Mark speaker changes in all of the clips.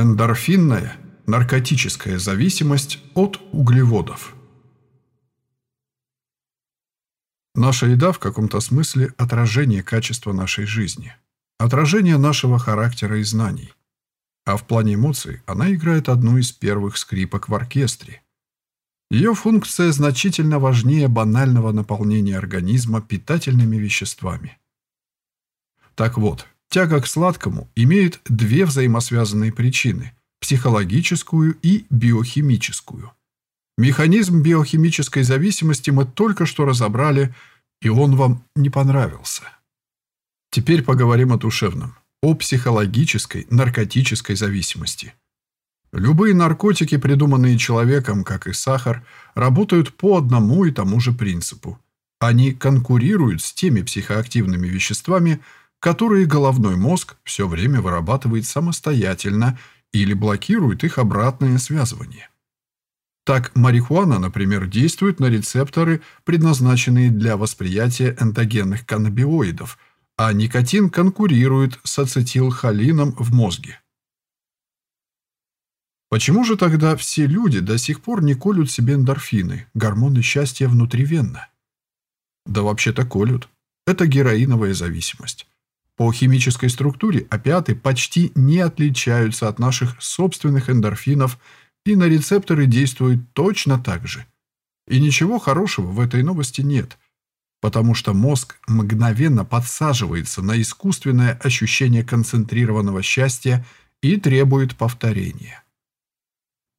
Speaker 1: Эндорфинная наркотическая зависимость от углеводов. Наша еда в каком-то смысле отражение качества нашей жизни, отражение нашего характера и знаний. А в плане эмоций она играет одну из первых скрипок в оркестре. Ее функция значительно важнее банального наполнения организма питательными веществами. Так вот, тяга к сладкому имеет две взаимосвязанные причины – психологическую и биохимическую. Механизм биохимической зависимости мы только что разобрали, и он вам не понравился. Теперь поговорим о душевном, о психологической наркотической зависимости. Любые наркотики, придуманные человеком, как и сахар, работают по одному и тому же принципу. Они конкурируют с теми психоактивными веществами, которые головной мозг все время вырабатывает самостоятельно или блокирует их обратное связывание. Так, марихуана, например, действует на рецепторы, предназначенные для восприятия эндогенных каннабиоидов, а никотин конкурирует с ацетилхолином в мозге. Почему же тогда все люди до сих пор не колют себе эндорфины, гормоны счастья внутривенно? Да вообще-то колют. Это героиновая зависимость. По химической структуре опиаты почти не отличаются от наших собственных эндорфинов и на рецепторы действуют точно так же. И ничего хорошего в этой новости нет, потому что мозг мгновенно подсаживается на искусственное ощущение концентрированного счастья и требует повторения.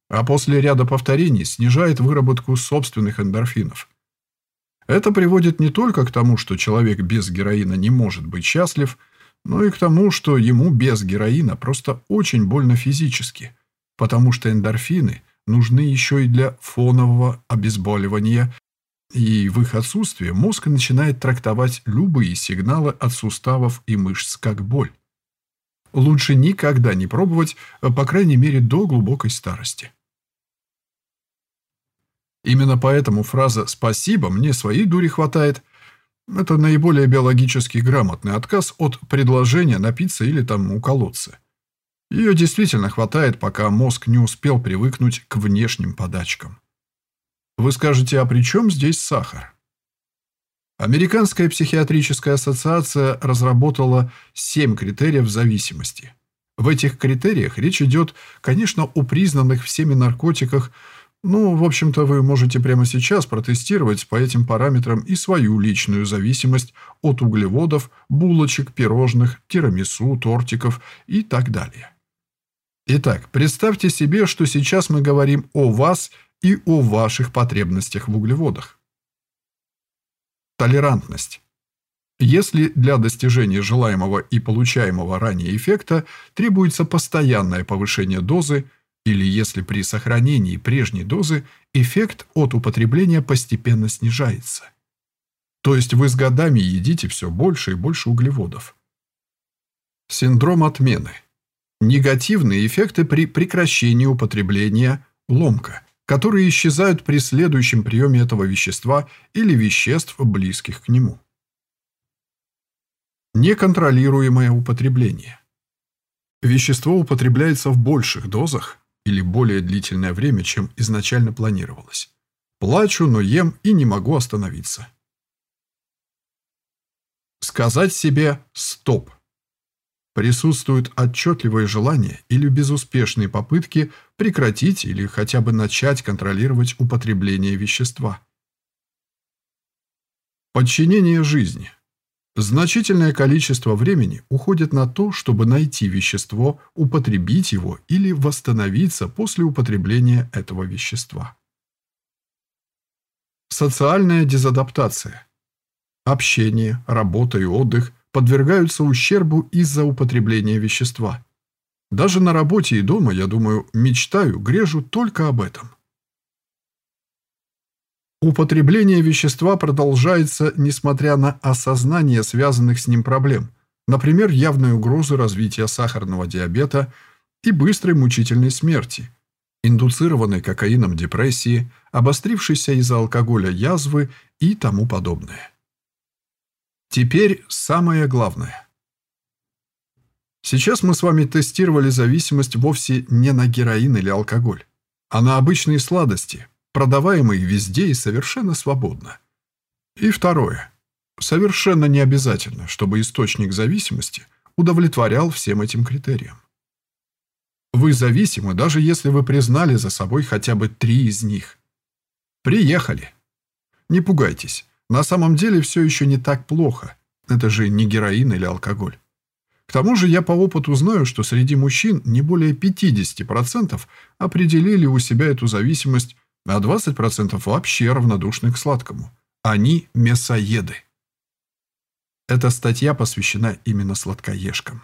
Speaker 1: А после ряда повторений снижает выработку собственных эндорфинов. Это приводит не только к тому, что человек без героина не может быть счастлив – но и к тому, что ему без героина просто очень больно физически, потому что эндорфины нужны еще и для фонового обезболивания, и в их отсутствие мозг начинает трактовать любые сигналы от суставов и мышц как боль. Лучше никогда не пробовать, по крайней мере, до глубокой старости. Именно поэтому фраза «спасибо, мне своей дури хватает» Это наиболее биологически грамотный отказ от предложения напиться или там уколоться. Ее действительно хватает, пока мозг не успел привыкнуть к внешним подачкам. Вы скажете, а при чем здесь сахар? Американская психиатрическая ассоциация разработала семь критериев зависимости. В этих критериях речь идет, конечно, о признанных всеми наркотиках – ну, в общем-то, вы можете прямо сейчас протестировать по этим параметрам и свою личную зависимость от углеводов, булочек, пирожных, тирамису, тортиков и так далее. Итак, представьте себе, что сейчас мы говорим о вас и о ваших потребностях в углеводах. Толерантность. Если для достижения желаемого и получаемого ранее эффекта требуется постоянное повышение дозы, или если при сохранении прежней дозы эффект от употребления постепенно снижается. То есть вы с годами едите все больше и больше углеводов. Синдром отмены. Негативные эффекты при прекращении употребления ломка, которые исчезают при следующем приеме этого вещества или веществ, близких к нему. Неконтролируемое употребление. Вещество употребляется в больших дозах, или более длительное время, чем изначально планировалось. Плачу, но ем и не могу остановиться. Сказать себе «стоп». Присутствует отчетливое желание или безуспешные попытки прекратить или хотя бы начать контролировать употребление вещества. Подчинение жизни. Значительное количество времени уходит на то, чтобы найти вещество, употребить его или восстановиться после употребления этого вещества. Социальная дезадаптация. Общение, работа и отдых подвергаются ущербу из-за употребления вещества. Даже на работе и дома, я думаю, мечтаю, грежу только об этом. Употребление вещества продолжается, несмотря на осознание связанных с ним проблем, например, явной угрозы развития сахарного диабета и быстрой мучительной смерти, индуцированной кокаином депрессии, обострившейся из-за алкоголя язвы и тому подобное. Теперь самое главное. Сейчас мы с вами тестировали зависимость вовсе не на героин или алкоголь, а на обычные сладости, продаваемые везде и совершенно свободно. И второе. Совершенно не обязательно, чтобы источник зависимости удовлетворял всем этим критериям. Вы зависимы, даже если вы признали за собой хотя бы три из них. Приехали. Не пугайтесь. На самом деле все еще не так плохо. Это же не героин или алкоголь. К тому же я по опыту знаю, что среди мужчин не более 50% определили у себя эту зависимость, а 20% вообще равнодушны к сладкому. Они мясоеды. Эта статья посвящена именно сладкоежкам.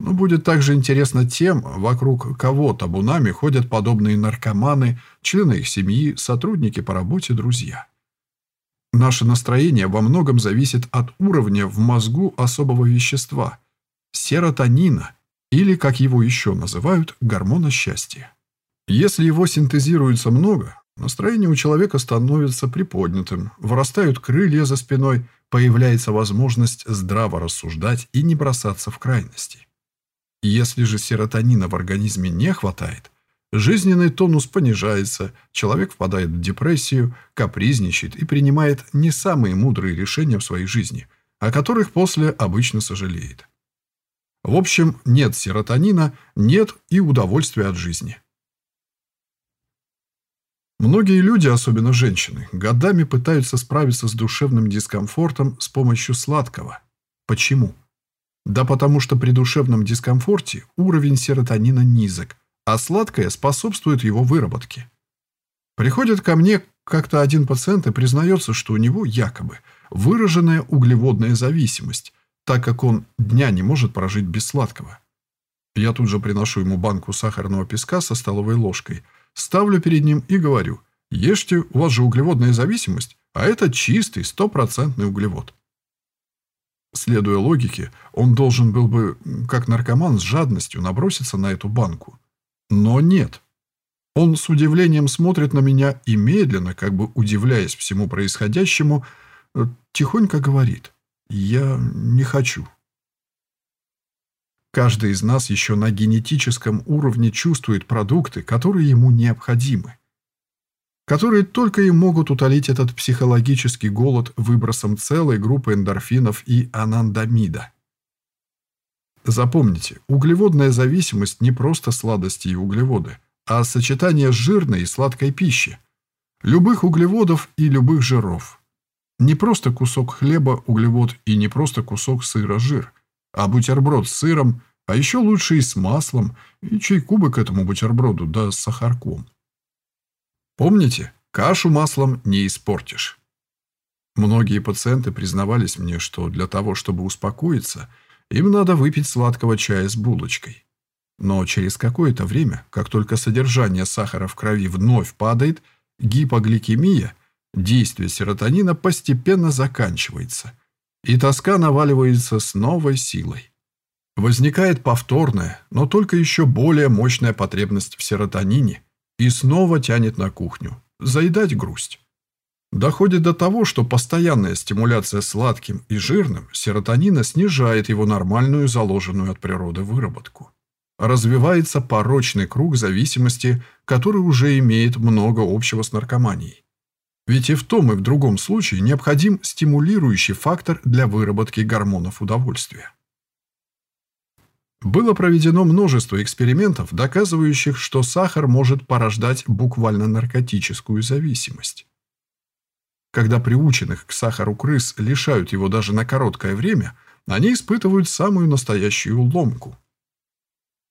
Speaker 1: Но будет также интересно тем, вокруг кого табунами ходят подобные наркоманы, члены их семьи, сотрудники по работе, друзья. Наше настроение во многом зависит от уровня в мозгу особого вещества – серотонина, или, как его еще называют, гормона счастья. Если его синтезируется много, Настроение у человека становится приподнятым, вырастают крылья за спиной, появляется возможность здраво рассуждать и не бросаться в крайности. Если же серотонина в организме не хватает, жизненный тонус понижается, человек впадает в депрессию, капризничает и принимает не самые мудрые решения в своей жизни, о которых после обычно сожалеет. В общем, нет серотонина, нет и удовольствия от жизни. Многие люди, особенно женщины, годами пытаются справиться с душевным дискомфортом с помощью сладкого. Почему? Да потому что при душевном дискомфорте уровень серотонина низок, а сладкое способствует его выработке. Приходит ко мне как-то один пациент и признается, что у него якобы выраженная углеводная зависимость, так как он дня не может прожить без сладкого. Я тут же приношу ему банку сахарного песка со столовой ложкой – ставлю перед ним и говорю, ешьте, у вас же углеводная зависимость, а это чистый, стопроцентный углевод. Следуя логике, он должен был бы, как наркоман, с жадностью наброситься на эту банку. Но нет. Он с удивлением смотрит на меня и медленно, как бы удивляясь всему происходящему, э, тихонько говорит «Я не хочу». Каждый из нас еще на генетическом уровне чувствует продукты, которые ему необходимы, которые только и могут утолить этот психологический голод выбросом целой группы эндорфинов и анандамида. Запомните, углеводная зависимость не просто сладости и углеводы, а сочетание жирной и сладкой пищи, любых углеводов и любых жиров. Не просто кусок хлеба – углевод и не просто кусок сыра – жир – а бутерброд с сыром, а еще лучше и с маслом, и чайку бы к этому бутерброду, да с сахарком. Помните, кашу маслом не испортишь. Многие пациенты признавались мне, что для того, чтобы успокоиться, им надо выпить сладкого чая с булочкой. Но через какое-то время, как только содержание сахара в крови вновь падает, гипогликемия, действие серотонина постепенно заканчивается – и тоска наваливается с новой силой. Возникает повторная, но только еще более мощная потребность в серотонине и снова тянет на кухню. Заедать грусть. Доходит до того, что постоянная стимуляция сладким и жирным серотонина снижает его нормальную заложенную от природы выработку. Развивается порочный круг зависимости, который уже имеет много общего с наркоманией. Ведь и в том, и в другом случае необходим стимулирующий фактор для выработки гормонов удовольствия. Было проведено множество экспериментов, доказывающих, что сахар может порождать буквально наркотическую зависимость. Когда приученных к сахару крыс лишают его даже на короткое время, они испытывают самую настоящую ломку.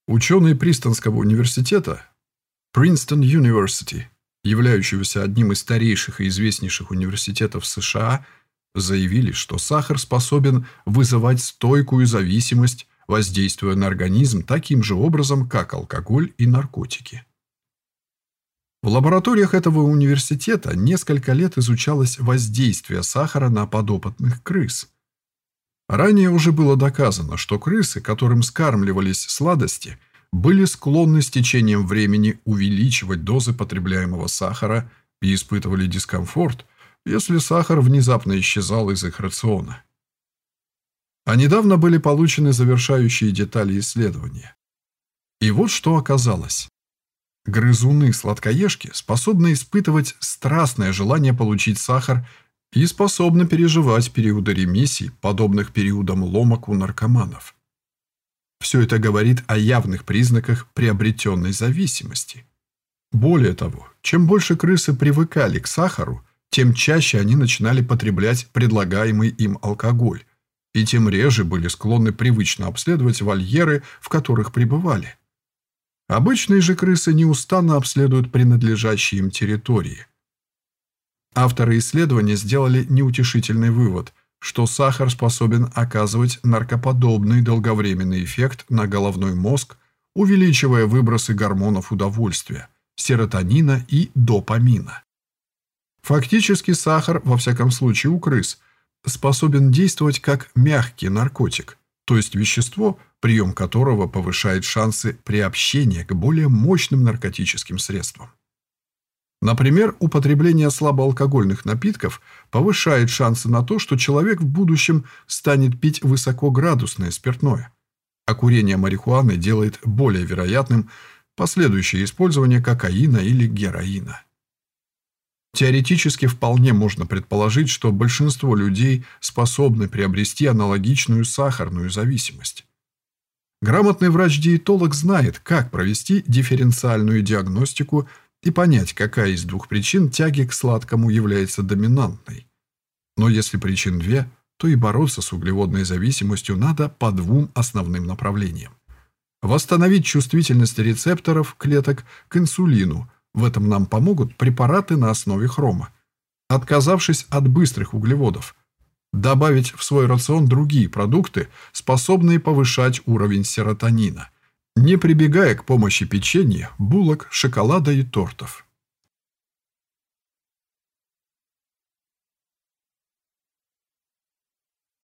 Speaker 1: Ученые Пристонского университета Princeton University являющегося одним из старейших и известнейших университетов США, заявили, что сахар способен вызывать стойкую зависимость, воздействуя на организм таким же образом, как алкоголь и наркотики. В лабораториях этого университета несколько лет изучалось воздействие сахара на подопытных крыс. Ранее уже было доказано, что крысы, которым скармливались сладости, были склонны с течением времени увеличивать дозы потребляемого сахара и испытывали дискомфорт, если сахар внезапно исчезал из их рациона. А недавно были получены завершающие детали исследования. И вот что оказалось. Грызуны-сладкоежки способны испытывать страстное желание получить сахар и способны переживать периоды ремиссий, подобных периодам ломок у наркоманов. Все это говорит о явных признаках приобретенной зависимости. Более того, чем больше крысы привыкали к сахару, тем чаще они начинали потреблять предлагаемый им алкоголь, и тем реже были склонны привычно обследовать вольеры, в которых пребывали. Обычные же крысы неустанно обследуют принадлежащие им территории. Авторы исследования сделали неутешительный вывод, что сахар способен оказывать наркоподобный долговременный эффект на головной мозг, увеличивая выбросы гормонов удовольствия, серотонина и допамина. Фактически сахар, во всяком случае у крыс, способен действовать как мягкий наркотик, то есть вещество, прием которого повышает шансы приобщения к более мощным наркотическим средствам. Например, употребление слабоалкогольных напитков повышает шансы на то, что человек в будущем станет пить высокоградусное спиртное, а курение марихуаны делает более вероятным последующее использование кокаина или героина. Теоретически вполне можно предположить, что большинство людей способны приобрести аналогичную сахарную зависимость. Грамотный врач-диетолог знает, как провести дифференциальную диагностику и понять, какая из двух причин тяги к сладкому является доминантной. Но если причин две, то и бороться с углеводной зависимостью надо по двум основным направлениям. Восстановить чувствительность рецепторов клеток к инсулину. В этом нам помогут препараты на основе хрома. Отказавшись от быстрых углеводов, добавить в свой рацион другие продукты, способные повышать уровень серотонина, не прибегая к помощи печенья, булок, шоколада и тортов.